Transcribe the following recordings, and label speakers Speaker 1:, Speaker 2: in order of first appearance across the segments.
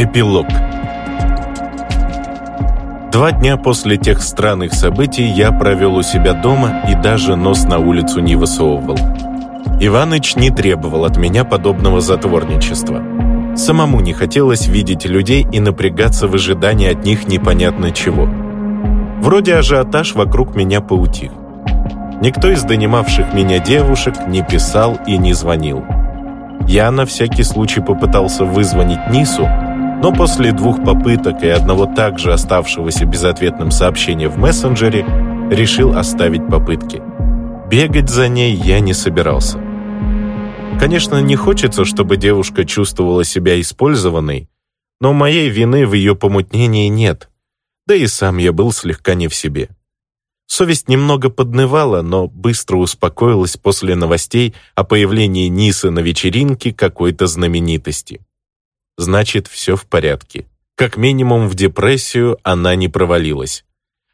Speaker 1: Эпилог Два дня после тех странных событий я провел у себя дома и даже нос на улицу не высовывал. Иваныч не требовал от меня подобного затворничества. Самому не хотелось видеть людей и напрягаться в ожидании от них непонятно чего. Вроде ажиотаж вокруг меня поутих. Никто из донимавших меня девушек не писал и не звонил. Я на всякий случай попытался вызвонить Нису, но после двух попыток и одного также оставшегося безответным сообщения в мессенджере решил оставить попытки. Бегать за ней я не собирался. Конечно, не хочется, чтобы девушка чувствовала себя использованной, но моей вины в ее помутнении нет, да и сам я был слегка не в себе. Совесть немного поднывала, но быстро успокоилась после новостей о появлении Нисы на вечеринке какой-то знаменитости значит, все в порядке. Как минимум в депрессию она не провалилась.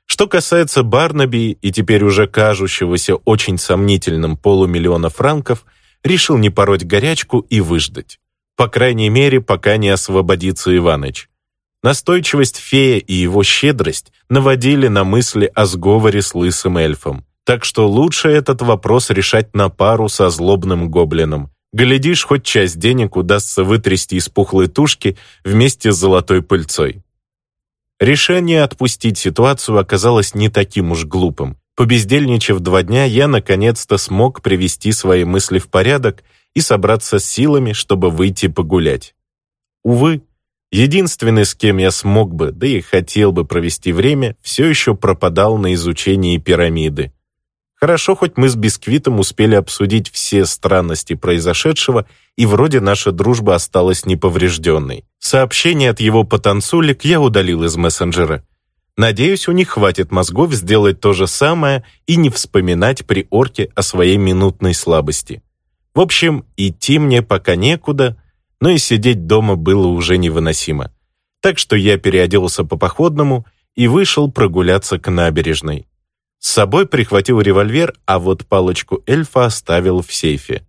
Speaker 1: Что касается Барнаби и теперь уже кажущегося очень сомнительным полумиллиона франков, решил не пороть горячку и выждать. По крайней мере, пока не освободится Иваныч. Настойчивость фея и его щедрость наводили на мысли о сговоре с лысым эльфом. Так что лучше этот вопрос решать на пару со злобным гоблином, Глядишь, хоть часть денег удастся вытрясти из пухлой тушки вместе с золотой пыльцой. Решение отпустить ситуацию оказалось не таким уж глупым. Побездельничав два дня, я наконец-то смог привести свои мысли в порядок и собраться с силами, чтобы выйти погулять. Увы, единственный, с кем я смог бы, да и хотел бы провести время, все еще пропадал на изучении пирамиды. Хорошо, хоть мы с Бисквитом успели обсудить все странности произошедшего, и вроде наша дружба осталась неповрежденной. Сообщение от его потанцулик я удалил из мессенджера. Надеюсь, у них хватит мозгов сделать то же самое и не вспоминать при орке о своей минутной слабости. В общем, идти мне пока некуда, но и сидеть дома было уже невыносимо. Так что я переоделся по походному и вышел прогуляться к набережной. С собой прихватил револьвер, а вот палочку эльфа оставил в сейфе.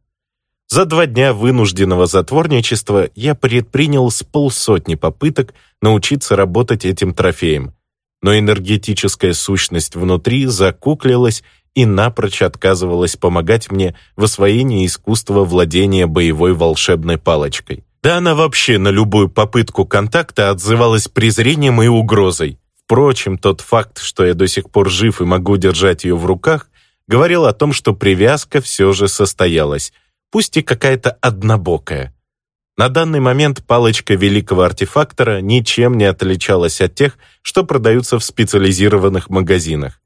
Speaker 1: За два дня вынужденного затворничества я предпринял с полсотни попыток научиться работать этим трофеем, но энергетическая сущность внутри закуклилась и напрочь отказывалась помогать мне в освоении искусства владения боевой волшебной палочкой. Да она вообще на любую попытку контакта отзывалась презрением и угрозой. Впрочем, тот факт, что я до сих пор жив и могу держать ее в руках, говорил о том, что привязка все же состоялась, пусть и какая-то однобокая. На данный момент палочка великого артефактора ничем не отличалась от тех, что продаются в специализированных магазинах.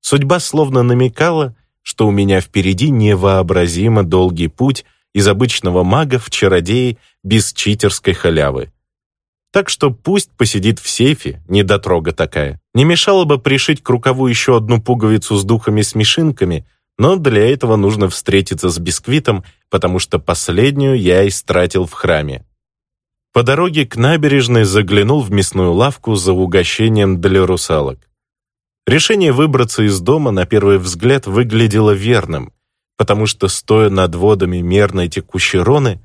Speaker 1: Судьба словно намекала, что у меня впереди невообразимо долгий путь из обычного мага в чародеи без читерской халявы. Так что пусть посидит в сейфе, недотрога такая. Не мешало бы пришить к рукаву еще одну пуговицу с духами-смешинками, но для этого нужно встретиться с бисквитом, потому что последнюю я истратил в храме. По дороге к набережной заглянул в мясную лавку за угощением для русалок. Решение выбраться из дома на первый взгляд выглядело верным, потому что, стоя над водами мерной текущей роны,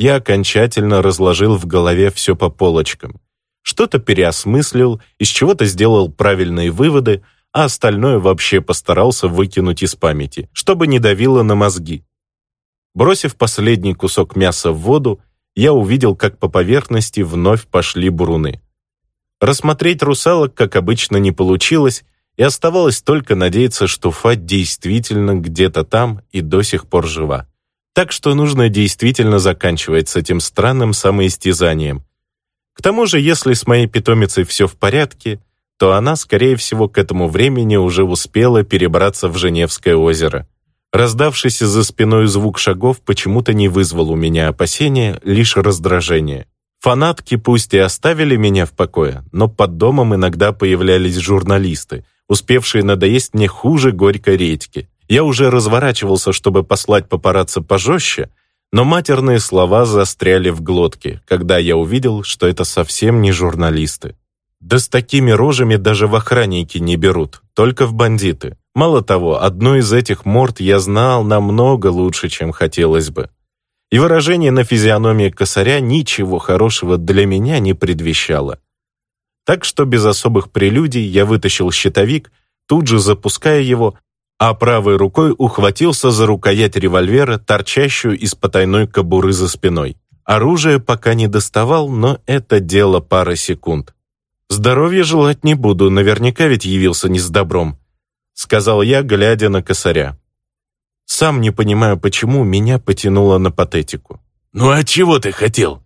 Speaker 1: я окончательно разложил в голове все по полочкам. Что-то переосмыслил, из чего-то сделал правильные выводы, а остальное вообще постарался выкинуть из памяти, чтобы не давило на мозги. Бросив последний кусок мяса в воду, я увидел, как по поверхности вновь пошли буруны. Рассмотреть русалок, как обычно, не получилось, и оставалось только надеяться, что Фат действительно где-то там и до сих пор жива. Так что нужно действительно заканчивать с этим странным самоистязанием. К тому же, если с моей питомицей все в порядке, то она, скорее всего, к этому времени уже успела перебраться в Женевское озеро. Раздавшийся за спиной звук шагов почему-то не вызвал у меня опасения, лишь раздражение. Фанатки пусть и оставили меня в покое, но под домом иногда появлялись журналисты, успевшие надоесть мне хуже горькой редьки. Я уже разворачивался, чтобы послать папарацци пожестче, но матерные слова застряли в глотке, когда я увидел, что это совсем не журналисты. Да с такими рожами даже в охранники не берут, только в бандиты. Мало того, одну из этих морд я знал намного лучше, чем хотелось бы. и выражение на физиономии косаря ничего хорошего для меня не предвещало. Так что без особых прелюдий я вытащил щитовик, тут же запуская его, а правой рукой ухватился за рукоять револьвера, торчащую из потайной кобуры за спиной. Оружие пока не доставал, но это дело пары секунд. «Здоровья желать не буду, наверняка ведь явился не с добром», сказал я, глядя на косаря. Сам не понимаю, почему меня потянуло на патетику.
Speaker 2: «Ну а чего ты хотел?»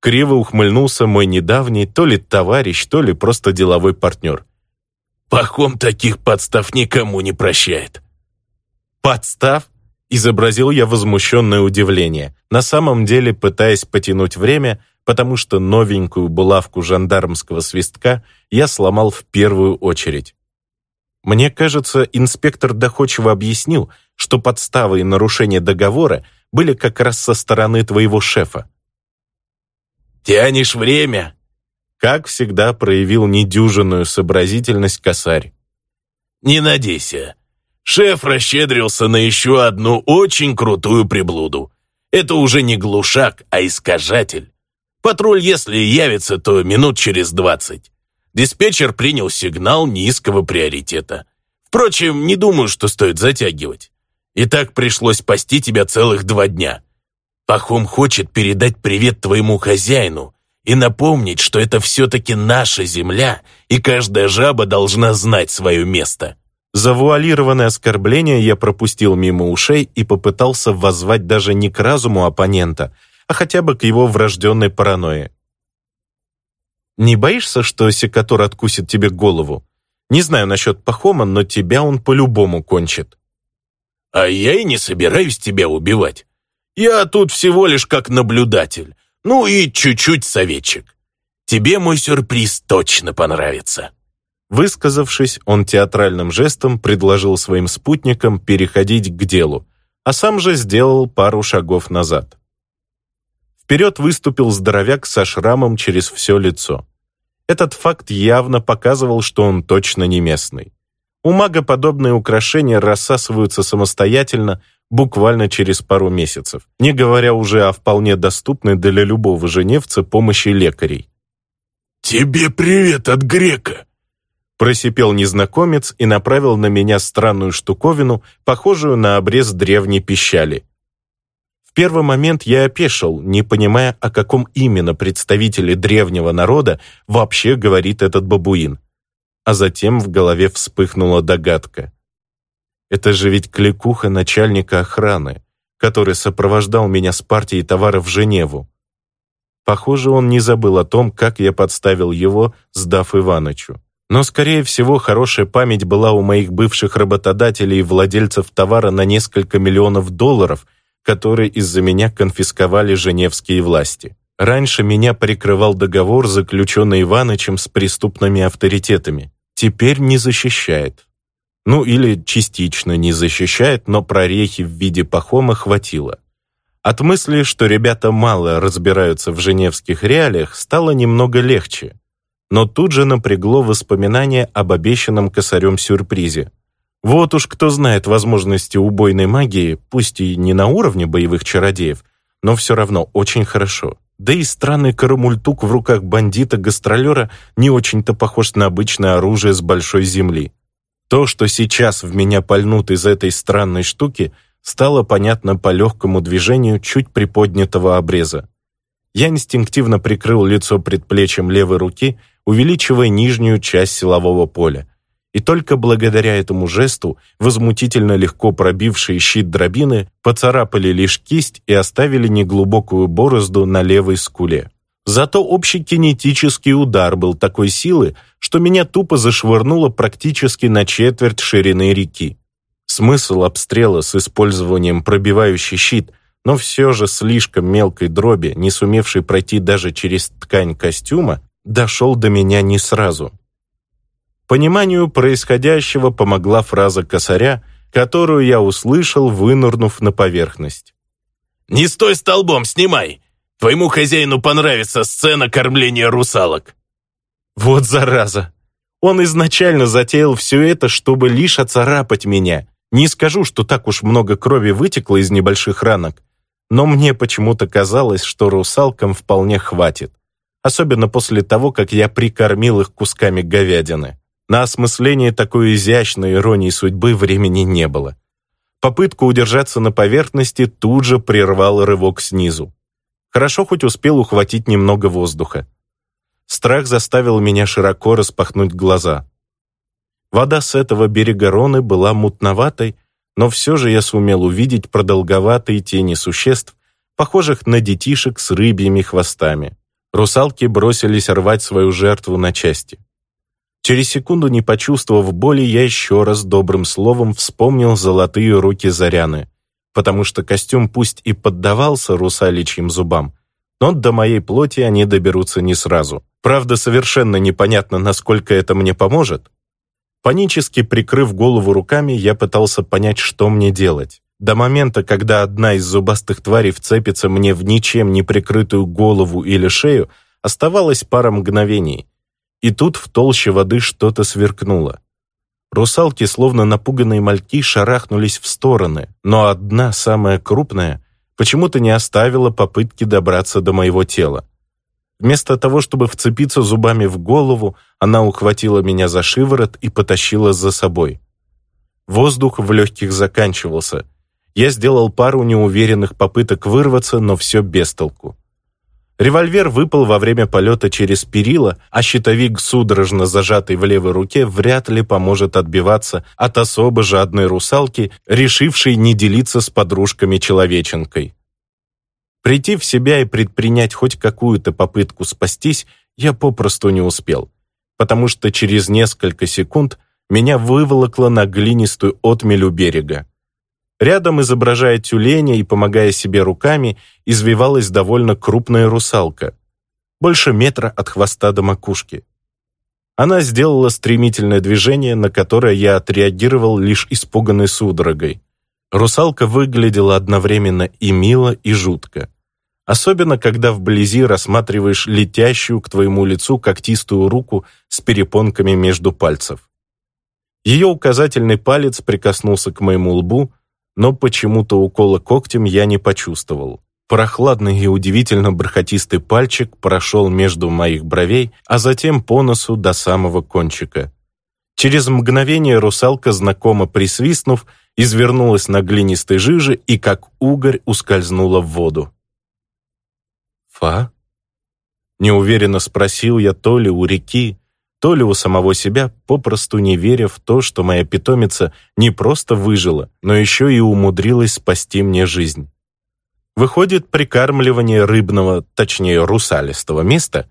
Speaker 1: Криво ухмыльнулся мой недавний то ли товарищ, то ли просто деловой партнер.
Speaker 2: «Пахом таких подстав никому не прощает».
Speaker 1: «Подстав?» Изобразил я возмущенное удивление, на самом деле пытаясь потянуть время, потому что новенькую булавку жандармского свистка я сломал в первую очередь. Мне кажется, инспектор доходчиво объяснил, что подставы и нарушения договора были как раз со стороны твоего шефа.
Speaker 2: «Тянешь время?»
Speaker 1: Как всегда проявил недюжинную сообразительность косарь.
Speaker 2: «Не надейся. Шеф расщедрился на еще одну очень крутую приблуду. Это уже не глушак, а искажатель. Патруль, если явится, то минут через двадцать. Диспетчер принял сигнал низкого приоритета. Впрочем, не думаю, что стоит затягивать. И так пришлось спасти тебя целых два дня. Пахом хочет передать привет твоему хозяину и напомнить, что это все-таки наша земля, и каждая жаба должна знать свое место.
Speaker 1: Завуалированное оскорбление я пропустил мимо ушей и попытался воззвать даже не к разуму оппонента, а хотя бы к его врожденной паранойи. «Не боишься, что секатор откусит тебе голову? Не знаю насчет Пахома, но тебя он по-любому кончит».
Speaker 2: «А я и не собираюсь тебя убивать. Я тут всего лишь как наблюдатель, ну и чуть-чуть советчик. Тебе мой сюрприз точно понравится».
Speaker 1: Высказавшись, он театральным жестом предложил своим спутникам переходить к делу, а сам же сделал пару шагов назад. Вперед выступил здоровяк со шрамом через все лицо. Этот факт явно показывал, что он точно не местный. У мага подобные украшения рассасываются самостоятельно буквально через пару месяцев, не говоря уже о вполне доступной для любого женевца помощи лекарей.
Speaker 2: «Тебе привет от грека!»
Speaker 1: Просипел незнакомец и направил на меня странную штуковину, похожую на обрез древней пищали. В первый момент я опешил, не понимая, о каком именно представителе древнего народа вообще говорит этот бабуин. А затем в голове вспыхнула догадка. Это же ведь кликуха начальника охраны, который сопровождал меня с партией товаров в Женеву. Похоже, он не забыл о том, как я подставил его, сдав Иванычу. Но, скорее всего, хорошая память была у моих бывших работодателей и владельцев товара на несколько миллионов долларов, которые из-за меня конфисковали женевские власти. Раньше меня прикрывал договор, заключенный Иванычем с преступными авторитетами. Теперь не защищает. Ну или частично не защищает, но прорехи в виде пахома хватило. От мысли, что ребята мало разбираются в женевских реалиях, стало немного легче но тут же напрягло воспоминание об обещанном косарем сюрпризе. Вот уж кто знает возможности убойной магии, пусть и не на уровне боевых чародеев, но все равно очень хорошо. Да и странный карамультук в руках бандита-гастролера не очень-то похож на обычное оружие с большой земли. То, что сейчас в меня пальнут из этой странной штуки, стало понятно по легкому движению чуть приподнятого обреза. Я инстинктивно прикрыл лицо предплечьем левой руки увеличивая нижнюю часть силового поля. И только благодаря этому жесту возмутительно легко пробившие щит дробины поцарапали лишь кисть и оставили неглубокую борозду на левой скуле. Зато общий кинетический удар был такой силы, что меня тупо зашвырнуло практически на четверть ширины реки. Смысл обстрела с использованием пробивающий щит, но все же слишком мелкой дроби, не сумевшей пройти даже через ткань костюма, дошел до меня не сразу. Пониманию происходящего помогла фраза косаря, которую я услышал, вынырнув на поверхность.
Speaker 2: «Не стой столбом, снимай! Твоему хозяину понравится сцена кормления русалок!»
Speaker 1: Вот зараза! Он изначально затеял все это, чтобы лишь оцарапать меня. Не скажу, что так уж много крови вытекло из небольших ранок, но мне почему-то казалось, что русалкам вполне хватит, особенно после того, как я прикормил их кусками говядины. На осмысление такой изящной иронии судьбы времени не было. Попытку удержаться на поверхности тут же прервал рывок снизу. Хорошо хоть успел ухватить немного воздуха. Страх заставил меня широко распахнуть глаза. Вода с этого берега Роны была мутноватой, но все же я сумел увидеть продолговатые тени существ, похожих на детишек с рыбьими хвостами. Русалки бросились рвать свою жертву на части. Через секунду, не почувствовав боли, я еще раз добрым словом вспомнил золотые руки Заряны, потому что костюм пусть и поддавался русаличьим зубам, но до моей плоти они доберутся не сразу. Правда, совершенно непонятно, насколько это мне поможет. Панически прикрыв голову руками, я пытался понять, что мне делать. До момента, когда одна из зубастых тварей вцепится мне в ничем не прикрытую голову или шею, оставалось пара мгновений. И тут в толще воды что-то сверкнуло. Русалки, словно напуганные мальки, шарахнулись в стороны, но одна, самая крупная, почему-то не оставила попытки добраться до моего тела. Вместо того, чтобы вцепиться зубами в голову, она ухватила меня за шиворот и потащила за собой. Воздух в легких заканчивался. Я сделал пару неуверенных попыток вырваться, но все без толку. Револьвер выпал во время полета через перила, а щитовик, судорожно зажатый в левой руке, вряд ли поможет отбиваться от особо жадной русалки, решившей не делиться с подружками-человеченкой. Прийти в себя и предпринять хоть какую-то попытку спастись я попросту не успел, потому что через несколько секунд меня выволокло на глинистую отмель у берега. Рядом, изображая тюленя и помогая себе руками, извивалась довольно крупная русалка, больше метра от хвоста до макушки. Она сделала стремительное движение, на которое я отреагировал лишь испуганной судорогой. Русалка выглядела одновременно и мило, и жутко. Особенно, когда вблизи рассматриваешь летящую к твоему лицу когтистую руку с перепонками между пальцев. Ее указательный палец прикоснулся к моему лбу, но почему-то укола когтем я не почувствовал. Прохладный и удивительно бархатистый пальчик прошел между моих бровей, а затем по носу до самого кончика. Через мгновение русалка, знакомо присвистнув, извернулась на глинистой жиже и, как угорь, ускользнула в воду. «Фа?» Неуверенно спросил я то ли у реки, то ли у самого себя, попросту не веря в то, что моя питомица не просто выжила, но еще и умудрилась спасти мне жизнь. Выходит, прикармливание рыбного, точнее русалистого места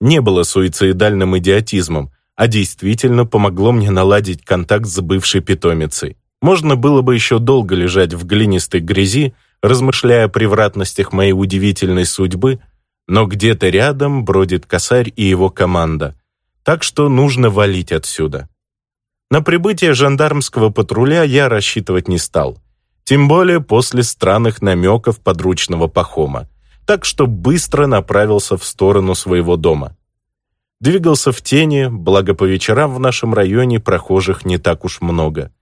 Speaker 1: не было суицидальным идиотизмом, а действительно помогло мне наладить контакт с бывшей питомицей. Можно было бы еще долго лежать в глинистой грязи, размышляя о превратностях моей удивительной судьбы, но где-то рядом бродит косарь и его команда, так что нужно валить отсюда. На прибытие жандармского патруля я рассчитывать не стал, тем более после странных намеков подручного Пахома, так что быстро направился в сторону своего дома. Двигался в тени, благо по вечерам в нашем районе прохожих не так уж много.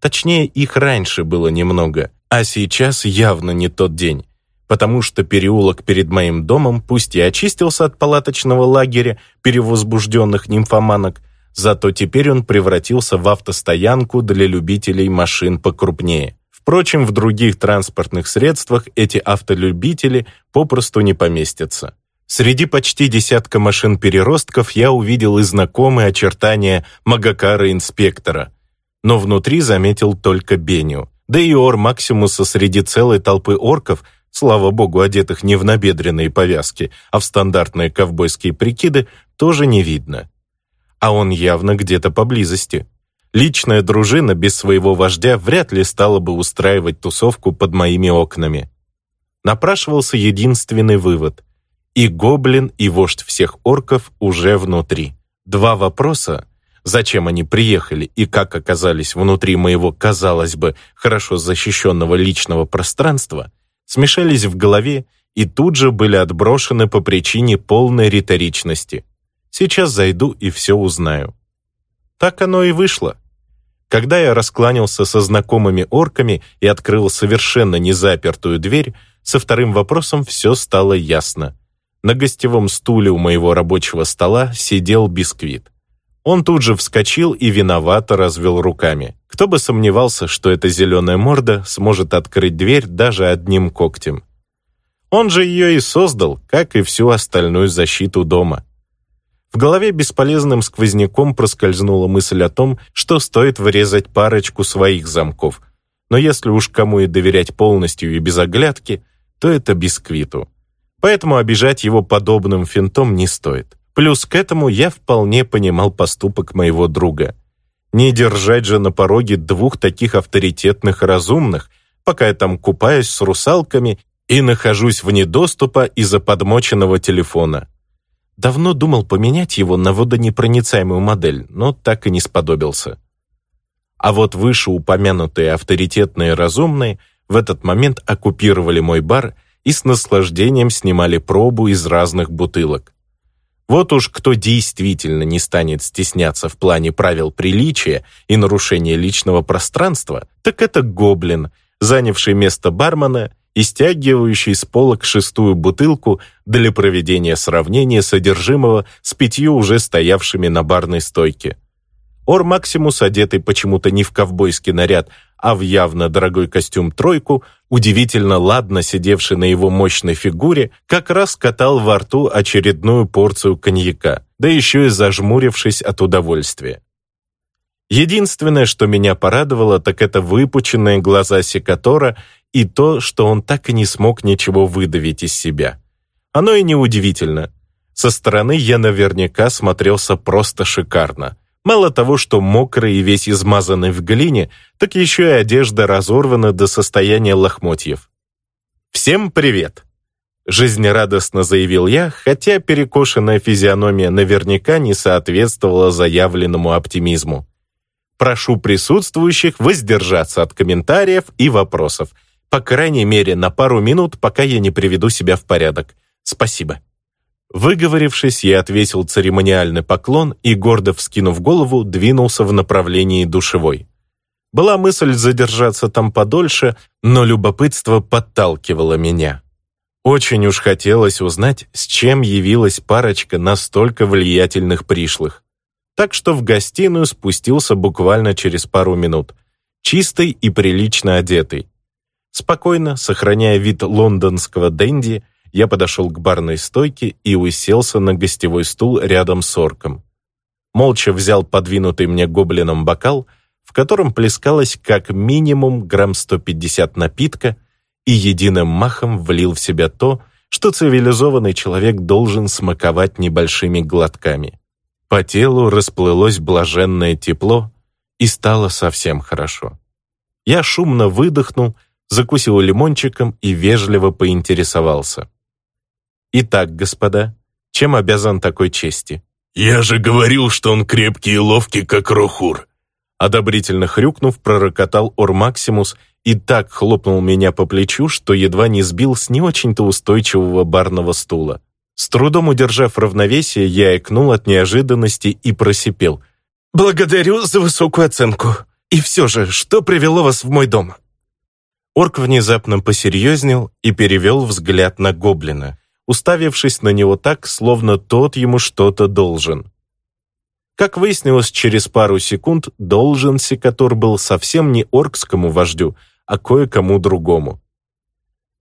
Speaker 1: Точнее, их раньше было немного, а сейчас явно не тот день, потому что переулок перед моим домом пусть и очистился от палаточного лагеря перевозбужденных нимфоманок, зато теперь он превратился в автостоянку для любителей машин покрупнее. Впрочем, в других транспортных средствах эти автолюбители попросту не поместятся. Среди почти десятка машин-переростков я увидел и знакомые очертания Магакара-инспектора, но внутри заметил только Беню. Да и Ор Максимуса среди целой толпы орков, слава богу, одетых не в набедренные повязки, а в стандартные ковбойские прикиды, тоже не видно. А он явно где-то поблизости. Личная дружина без своего вождя вряд ли стала бы устраивать тусовку под моими окнами. Напрашивался единственный вывод. И гоблин, и вождь всех орков уже внутри. Два вопроса, Зачем они приехали и как оказались внутри моего, казалось бы, хорошо защищенного личного пространства, смешались в голове и тут же были отброшены по причине полной риторичности. Сейчас зайду и все узнаю. Так оно и вышло. Когда я раскланялся со знакомыми орками и открыл совершенно незапертую дверь, Со вторым вопросом все стало ясно. На гостевом стуле у моего рабочего стола сидел бисквит. Он тут же вскочил и виновато развел руками. Кто бы сомневался, что эта зеленая морда сможет открыть дверь даже одним когтем. Он же ее и создал, как и всю остальную защиту дома. В голове бесполезным сквозняком проскользнула мысль о том, что стоит врезать парочку своих замков. Но если уж кому и доверять полностью и без оглядки, то это бисквиту. Поэтому обижать его подобным финтом не стоит. Плюс к этому я вполне понимал поступок моего друга. Не держать же на пороге двух таких авторитетных разумных, пока я там купаюсь с русалками и нахожусь вне доступа из-за подмоченного телефона. Давно думал поменять его на водонепроницаемую модель, но так и не сподобился. А вот вышеупомянутые авторитетные разумные в этот момент оккупировали мой бар и с наслаждением снимали пробу из разных бутылок. Вот уж кто действительно не станет стесняться в плане правил приличия и нарушения личного пространства, так это гоблин, занявший место бармена и стягивающий с полок шестую бутылку для проведения сравнения содержимого с пятью уже стоявшими на барной стойке. Ор Максимус, одетый почему-то не в ковбойский наряд, а в явно дорогой костюм тройку, удивительно ладно сидевший на его мощной фигуре, как раз катал во рту очередную порцию коньяка, да еще и зажмурившись от удовольствия. Единственное, что меня порадовало, так это выпученные глаза Секатора и то, что он так и не смог ничего выдавить из себя. Оно и неудивительно. Со стороны я наверняка смотрелся просто шикарно. Мало того, что мокрый и весь измазанный в глине, так еще и одежда разорвана до состояния лохмотьев. «Всем привет!» Жизнерадостно заявил я, хотя перекошенная физиономия наверняка не соответствовала заявленному оптимизму. Прошу присутствующих воздержаться от комментариев и вопросов, по крайней мере на пару минут, пока я не приведу себя в порядок. Спасибо. Выговорившись, я отвесил церемониальный поклон и, гордо вскинув голову, двинулся в направлении душевой. Была мысль задержаться там подольше, но любопытство подталкивало меня. Очень уж хотелось узнать, с чем явилась парочка настолько влиятельных пришлых. Так что в гостиную спустился буквально через пару минут, чистый и прилично одетый. Спокойно, сохраняя вид лондонского денди, я подошел к барной стойке и уселся на гостевой стул рядом с орком. Молча взял подвинутый мне гоблином бокал, в котором плескалось как минимум грамм 150 напитка, и единым махом влил в себя то, что цивилизованный человек должен смаковать небольшими глотками. По телу расплылось блаженное тепло, и стало совсем хорошо. Я шумно выдохнул, закусил лимончиком и вежливо поинтересовался. Итак, господа, чем обязан такой чести?
Speaker 2: Я же говорил, что он крепкий и ловкий, как Рохур.
Speaker 1: Одобрительно хрюкнув, пророкотал Ор Максимус и так хлопнул меня по плечу, что едва не сбил с не очень-то устойчивого барного стула. С трудом удержав равновесие, я икнул от неожиданности и просипел. «Благодарю за высокую оценку. И все же, что привело вас в мой дом?» Орк внезапно посерьезнел и перевел взгляд на гоблина уставившись на него так, словно тот ему что-то должен. Как выяснилось через пару секунд, должен Секатор был совсем не оркскому вождю, а кое-кому другому.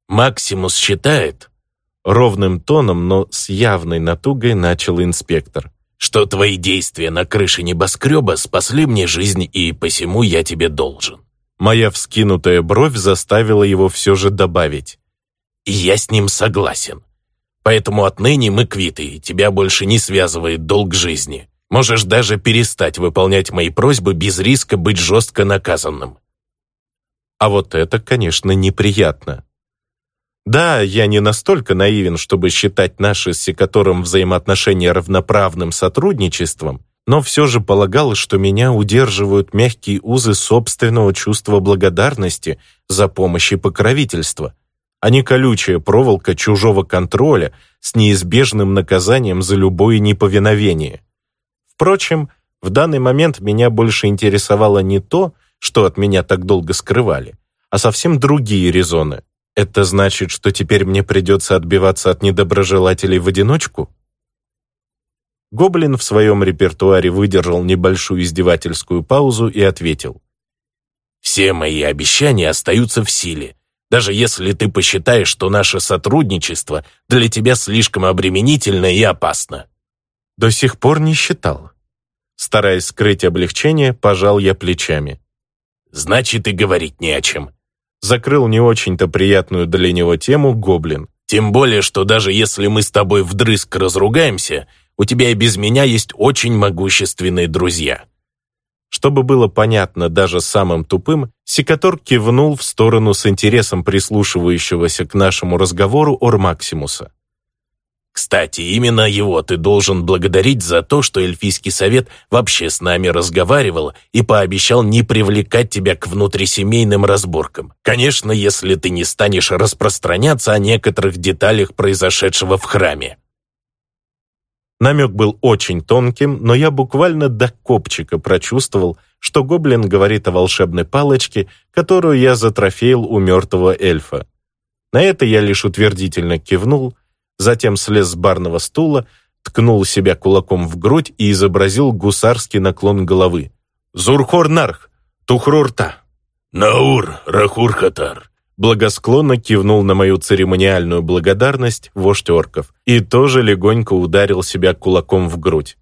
Speaker 2: «Максимус считает», —
Speaker 1: ровным тоном, но с явной натугой начал инспектор,
Speaker 2: «что твои действия на крыше небоскреба спасли мне жизнь, и посему я тебе должен».
Speaker 1: Моя вскинутая бровь заставила его все же добавить.
Speaker 2: «Я с ним согласен. Поэтому отныне мы квиты, и тебя больше не связывает долг жизни. Можешь даже перестать выполнять мои просьбы без риска быть жестко наказанным».
Speaker 1: А вот это, конечно, неприятно. Да, я не настолько наивен, чтобы считать наши с Секатором взаимоотношения равноправным сотрудничеством, но все же полагал, что меня удерживают мягкие узы собственного чувства благодарности за помощь и покровительство а не колючая проволока чужого контроля с неизбежным наказанием за любое неповиновение. Впрочем, в данный момент меня больше интересовало не то, что от меня так долго скрывали, а совсем другие резоны. Это значит, что теперь мне придется отбиваться от недоброжелателей в одиночку? Гоблин в своем репертуаре выдержал небольшую издевательскую паузу и ответил.
Speaker 2: «Все мои обещания остаются в силе, даже если ты посчитаешь, что наше сотрудничество для тебя слишком обременительно и опасно».
Speaker 1: До сих пор не считал. Стараясь скрыть облегчение, пожал я плечами.
Speaker 2: «Значит, и говорить не о чем
Speaker 1: закрыл не очень-то приятную для него тему гоблин.
Speaker 2: «Тем более, что даже если мы с тобой вдрызг разругаемся, у тебя и без меня есть очень могущественные друзья».
Speaker 1: Чтобы было понятно даже самым тупым, Секатор кивнул в сторону с интересом прислушивающегося к нашему разговору Ормаксимуса.
Speaker 2: Кстати, именно его ты должен благодарить за то, что эльфийский совет вообще с нами разговаривал и пообещал не привлекать тебя к внутрисемейным разборкам. Конечно, если ты не станешь распространяться о некоторых деталях произошедшего в храме.
Speaker 1: Намек был очень тонким, но я буквально до копчика прочувствовал, что гоблин говорит о волшебной палочке, которую я затрофеил у мертвого эльфа. На это я лишь утвердительно кивнул, затем слез с барного стула, ткнул себя кулаком в грудь и изобразил гусарский наклон головы. «Зурхор-нарх! Тухрурта!»
Speaker 2: «Наур, Рахур-хатар!»
Speaker 1: Благосклонно кивнул на мою церемониальную благодарность вождь орков и тоже легонько ударил себя кулаком в грудь.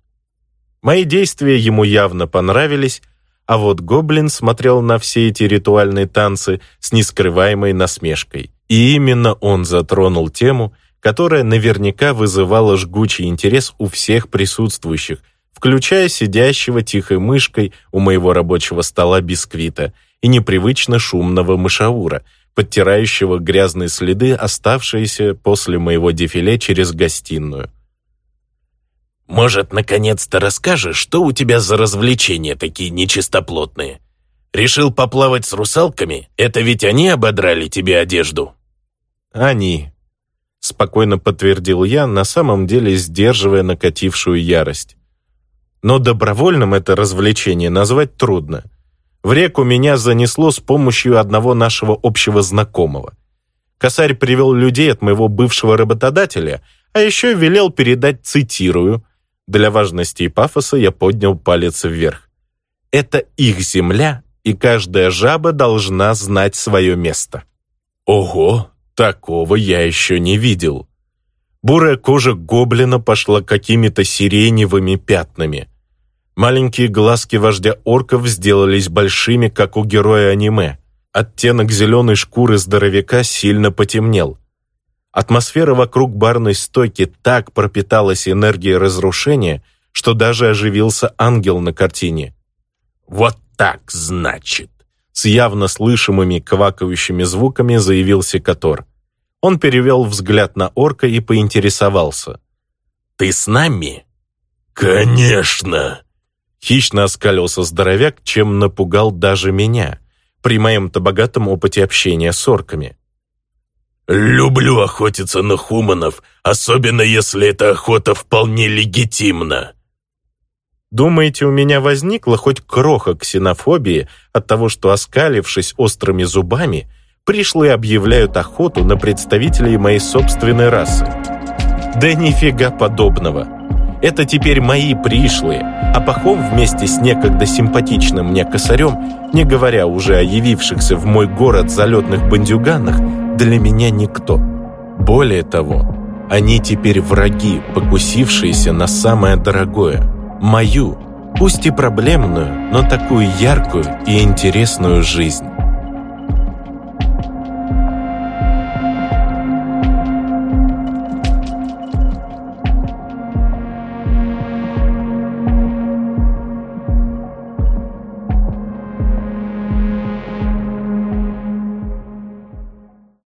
Speaker 1: Мои действия ему явно понравились, а вот гоблин смотрел на все эти ритуальные танцы с нескрываемой насмешкой. И именно он затронул тему, которая наверняка вызывала жгучий интерес у всех присутствующих, включая сидящего тихой мышкой у моего рабочего стола бисквита и непривычно шумного мышаура, подтирающего грязные следы, оставшиеся после моего дефиле через гостиную.
Speaker 2: «Может, наконец-то расскажешь, что у тебя за развлечения такие нечистоплотные? Решил поплавать с русалками? Это ведь они ободрали тебе одежду?»
Speaker 1: «Они», спокойно подтвердил я, на самом деле сдерживая накатившую ярость. Но добровольным это развлечение назвать трудно. В реку меня занесло с помощью одного нашего общего знакомого. Косарь привел людей от моего бывшего работодателя, а еще велел передать, цитирую, «Для важности и пафоса я поднял палец вверх. Это их земля, и каждая жаба должна знать свое место». Ого, Такого я еще не видел. Бурая кожа гоблина пошла какими-то сиреневыми пятнами. Маленькие глазки вождя орков сделались большими, как у героя аниме. Оттенок зеленой шкуры здоровяка сильно потемнел. Атмосфера вокруг барной стойки так пропиталась энергией разрушения, что даже оживился ангел на картине.
Speaker 2: «Вот так, значит!»
Speaker 1: С явно слышимыми квакающими звуками заявил секатор. Он перевел взгляд на орка и поинтересовался.
Speaker 2: «Ты с нами?» «Конечно!»
Speaker 1: Хищно оскалился здоровяк, чем напугал даже меня, при моем-то богатом опыте общения с орками.
Speaker 2: «Люблю охотиться на хуманов, особенно если эта охота вполне легитимна».
Speaker 1: Думаете, у меня возникла хоть кроха ксенофобии от того, что, оскалившись острыми зубами, пришлые объявляют охоту на представителей моей собственной расы. Да нифига подобного. Это теперь мои пришлые, а Пахом вместе с некогда симпатичным мне косарем, не говоря уже о явившихся в мой город залетных бандюганах, для меня никто. Более того, они теперь враги, покусившиеся на самое дорогое, мою, пусть и проблемную, но такую яркую и интересную жизнь.